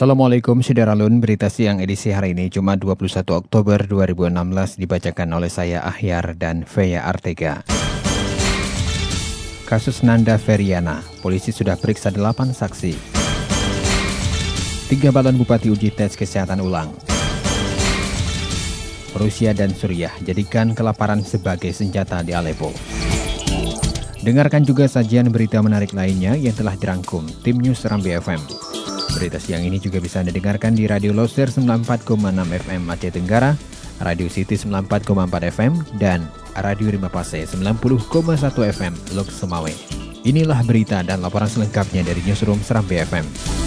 Assalamualaikum Syederalun, berita siang edisi hari ini Jumat 21 Oktober 2016 dibacakan oleh saya Ahyar dan Feya Artega. Kasus Nanda Feriana, polisi sudah periksa 8 saksi. Tiga balon bupati uji tes kesehatan ulang. Rusia dan Suriah jadikan kelaparan sebagai senjata di Aleppo. Dengarkan juga sajian berita menarik lainnya yang telah dirangkum tim News Rambi FM. Berita siang ini juga bisa Anda dengarkan di Radio Loser 94,6 FM Aceh Tenggara, Radio City 94,4 FM, dan Radio Rima Pase 90,1 FM Lok Semawe. Inilah berita dan laporan selengkapnya dari Newsroom Serambi FM.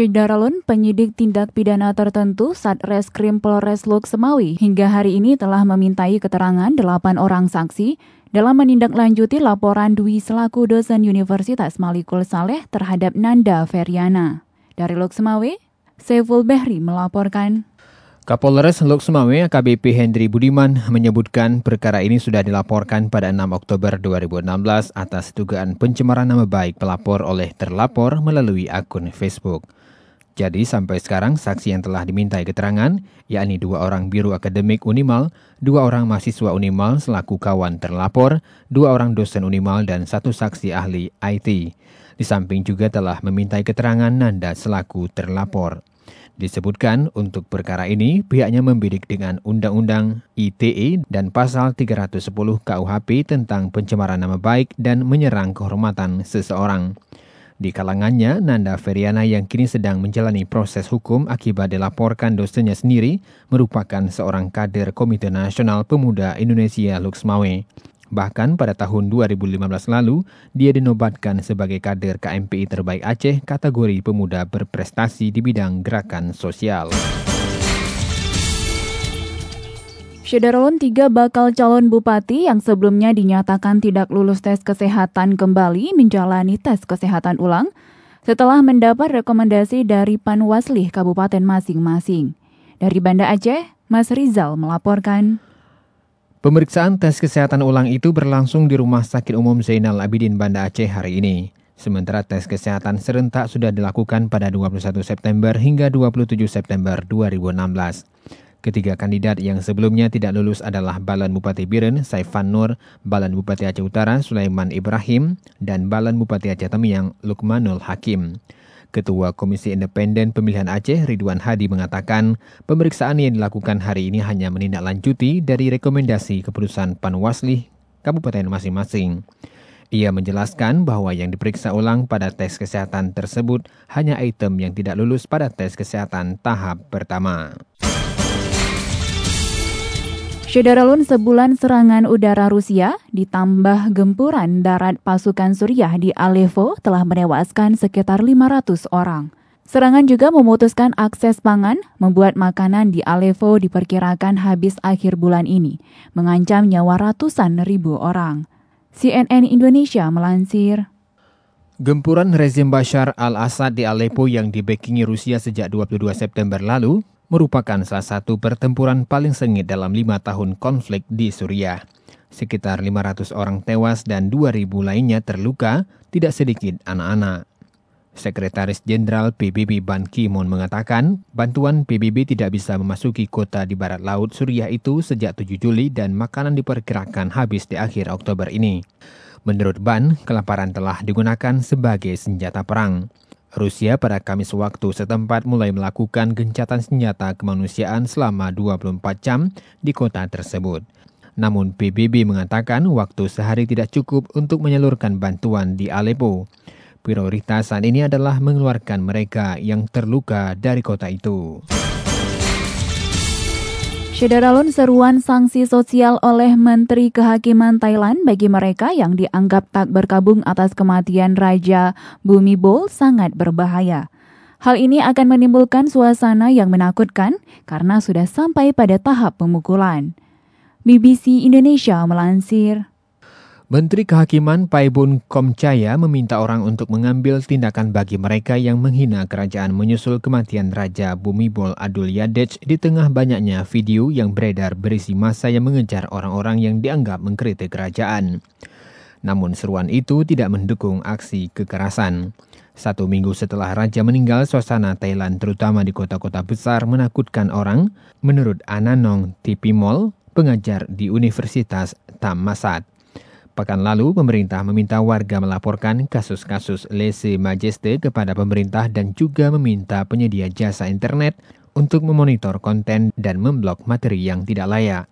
Syederalun, penyidik tindak pidana tertentu Satreskrim Polres Luk Semawi hingga hari ini telah memintai keterangan delapan orang saksi dalam menindaklanjuti laporan Dwi selaku dosen Universitas Malikul Saleh terhadap Nanda Feriana. Dari Luk Semawi, Saiful Behri melaporkan. Kapolres Luk Semawe AKBP Hendri Budiman menyebutkan perkara ini sudah dilaporkan pada 6 Oktober 2016 atas dugaan pencemaran nama baik pelapor oleh terlapor melalui akun Facebook. Jadi sampai sekarang saksi yang telah dimintai keterangan, yakni dua orang biru akademik Unimal, dua orang mahasiswa Unimal selaku kawan terlapor, dua orang dosen Unimal dan satu saksi ahli IT. Di samping juga telah memintai keterangan Nanda selaku terlapor. Disebutkan untuk perkara ini pihaknya membidik dengan Undang-Undang ITE dan Pasal 310 KUHP tentang pencemaran nama baik dan menyerang kehormatan seseorang. Di kalangannya, Nanda Feriana yang kini sedang menjalani proses hukum akibat dilaporkan dosennya sendiri merupakan seorang kader Komite Nasional Pemuda Indonesia Luxmawe. Bahkan pada tahun 2015 lalu, dia dinobatkan sebagai kader KMPI terbaik Aceh kategori pemuda berprestasi di bidang gerakan sosial. Syederalun tiga bakal calon bupati yang sebelumnya dinyatakan tidak lulus tes kesehatan kembali menjalani tes kesehatan ulang setelah mendapat rekomendasi dari Panwaslih Kabupaten masing-masing. Dari Banda Aceh, Mas Rizal melaporkan. Pemeriksaan tes kesehatan ulang itu berlangsung di Rumah Sakit Umum Zainal Abidin Banda Aceh hari ini. Sementara tes kesehatan serentak sudah dilakukan pada 21 September hingga 27 September 2016. Ketiga kandidat yang sebelumnya tidak lulus adalah Balan Bupati Biren, Saifan Nur, Balan Bupati Aceh Utara, Sulaiman Ibrahim, dan Balan Bupati Aceh Tamiang, Lukmanul Hakim. Ketua Komisi Independen Pemilihan Aceh, Ridwan Hadi, mengatakan pemeriksaan yang dilakukan hari ini hanya menindaklanjuti dari rekomendasi keputusan Panwasli Kabupaten masing-masing. Ia menjelaskan bahwa yang diperiksa ulang pada tes kesehatan tersebut hanya item yang tidak lulus pada tes kesehatan tahap pertama. Syederalun sebulan serangan udara Rusia ditambah gempuran darat pasukan Suriah di Aleppo telah menewaskan sekitar 500 orang. Serangan juga memutuskan akses pangan, membuat makanan di Aleppo diperkirakan habis akhir bulan ini, mengancam nyawa ratusan ribu orang. CNN Indonesia melansir. Gempuran rezim Bashar al-Assad di Aleppo yang dibekingi Rusia sejak 22 September lalu merupakan salah satu pertempuran paling sengit dalam lima tahun konflik di Suriah. Sekitar 500 orang tewas dan 2.000 lainnya terluka, tidak sedikit anak-anak. Sekretaris Jenderal PBB Ban Ki-moon mengatakan, bantuan PBB tidak bisa memasuki kota di barat laut Suriah itu sejak 7 Juli dan makanan diperkirakan habis di akhir Oktober ini. Menurut Ban, kelaparan telah digunakan sebagai senjata perang. Rusia pada Kamis waktu setempat mulai melakukan gencatan senjata kemanusiaan selama 24 jam di kota tersebut. Namun PBB mengatakan waktu sehari tidak cukup untuk menyalurkan bantuan di Aleppo. Prioritas saat ini adalah mengeluarkan mereka yang terluka dari kota itu. Syederalun seruan sanksi sosial oleh Menteri Kehakiman Thailand bagi mereka yang dianggap tak berkabung atas kematian Raja Bumibol sangat berbahaya. Hal ini akan menimbulkan suasana yang menakutkan karena sudah sampai pada tahap pemukulan. BBC Indonesia melansir. Menteri Kehakiman Paibun Komcaya meminta orang untuk mengambil tindakan bagi mereka yang menghina kerajaan menyusul kematian Raja Bumibol Adul Yadej di tengah banyaknya video yang beredar berisi masa yang mengejar orang-orang yang dianggap mengkritik kerajaan. Namun seruan itu tidak mendukung aksi kekerasan. Satu minggu setelah Raja meninggal, suasana Thailand terutama di kota-kota besar menakutkan orang, menurut Ananong Tipimol, pengajar di Universitas Tamasat. Pekan lalu, pemerintah meminta warga melaporkan kasus-kasus lese majeste kepada pemerintah dan juga meminta penyedia jasa internet untuk memonitor konten dan memblok materi yang tidak layak.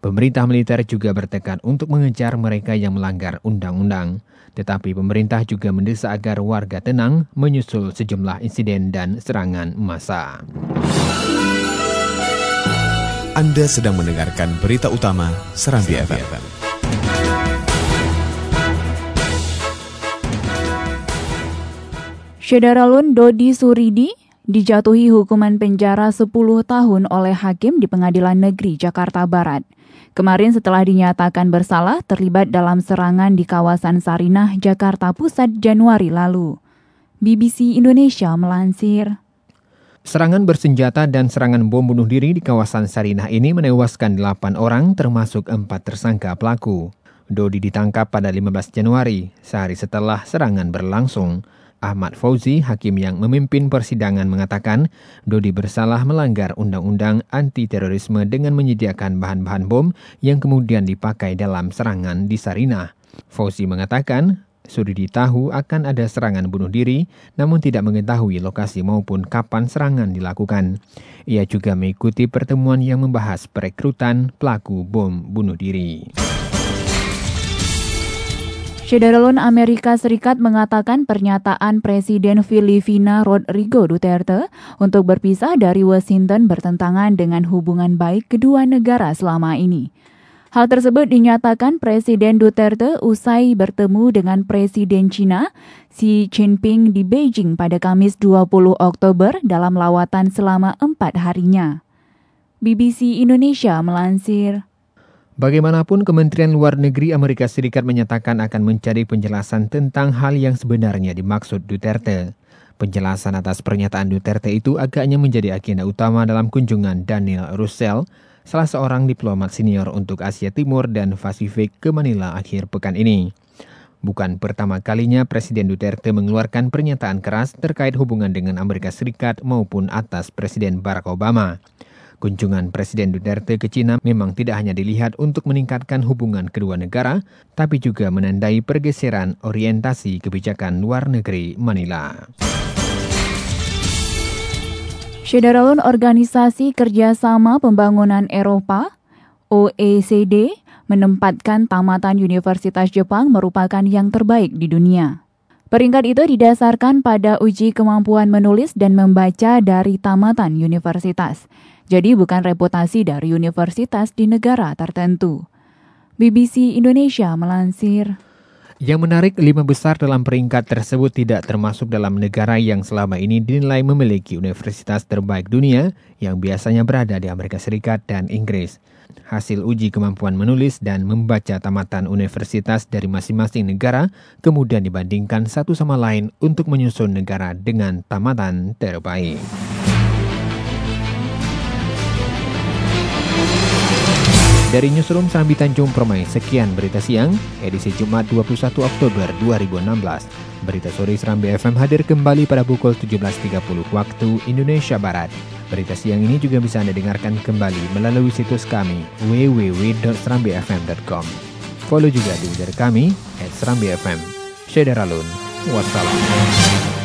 Pemerintah militer juga bertekad untuk mengejar mereka yang melanggar undang-undang. Tetapi pemerintah juga mendesak agar warga tenang menyusul sejumlah insiden dan serangan massa. Anda sedang mendengarkan berita utama Serambi FM. Syederalun Dodi Suridi dijatuhi hukuman penjara 10 tahun oleh hakim di Pengadilan Negeri Jakarta Barat. Kemarin setelah dinyatakan bersalah terlibat dalam serangan di kawasan Sarinah, Jakarta Pusat Januari lalu. BBC Indonesia melansir. Serangan bersenjata dan serangan bom bunuh diri di kawasan Sarinah ini menewaskan 8 orang termasuk 4 tersangka pelaku. Dodi ditangkap pada 15 Januari, sehari setelah serangan berlangsung. Ahmad Fauzi, hakim yang memimpin persidangan mengatakan Dodi bersalah melanggar undang-undang anti-terorisme dengan menyediakan bahan-bahan bom yang kemudian dipakai dalam serangan di Sarinah. Fauzi mengatakan Suridi tahu akan ada serangan bunuh diri, namun tidak mengetahui lokasi maupun kapan serangan dilakukan. Ia juga mengikuti pertemuan yang membahas perekrutan pelaku bom bunuh diri. Syederalun Amerika Serikat mengatakan pernyataan Presiden Filipina Rodrigo Duterte untuk berpisah dari Washington bertentangan dengan hubungan baik kedua negara selama ini. Hal tersebut dinyatakan Presiden Duterte usai bertemu dengan Presiden China Xi Jinping di Beijing pada Kamis 20 Oktober dalam lawatan selama empat harinya. BBC Indonesia melansir. Bagaimanapun, Kementerian Luar Negeri Amerika Serikat menyatakan akan mencari penjelasan tentang hal yang sebenarnya dimaksud Duterte. Penjelasan atas pernyataan Duterte itu agaknya menjadi agenda utama dalam kunjungan Daniel Russell, salah seorang diplomat senior untuk Asia Timur dan Pasifik ke Manila akhir pekan ini. Bukan pertama kalinya Presiden Duterte mengeluarkan pernyataan keras terkait hubungan dengan Amerika Serikat maupun atas Presiden Barack Obama. Kunjungan Presiden Duterte ke China memang tidak hanya dilihat untuk meningkatkan hubungan kedua negara, tapi juga menandai pergeseran orientasi kebijakan luar negeri Manila. Syederalun Organisasi Kerjasama Pembangunan Eropa, OECD, menempatkan tamatan Universitas Jepang merupakan yang terbaik di dunia. Peringkat itu didasarkan pada uji kemampuan menulis dan membaca dari tamatan universitas jadi bukan reputasi dari universitas di negara tertentu. BBC Indonesia melansir. Yang menarik, lima besar dalam peringkat tersebut tidak termasuk dalam negara yang selama ini dinilai memiliki universitas terbaik dunia yang biasanya berada di Amerika Serikat dan Inggris. Hasil uji kemampuan menulis dan membaca tamatan universitas dari masing-masing negara kemudian dibandingkan satu sama lain untuk menyusun negara dengan tamatan terbaik. Dari Newsroom Sambi Tanjung Permai, sekian berita siang, edisi Jumat 21 Oktober 2016. Berita sore Serambi FM hadir kembali pada pukul 17.30 waktu Indonesia Barat. Berita siang ini juga bisa Anda dengarkan kembali melalui situs kami www.serambifm.com. Follow juga di Twitter kami, at Serambi FM. Syederalun, wassalam.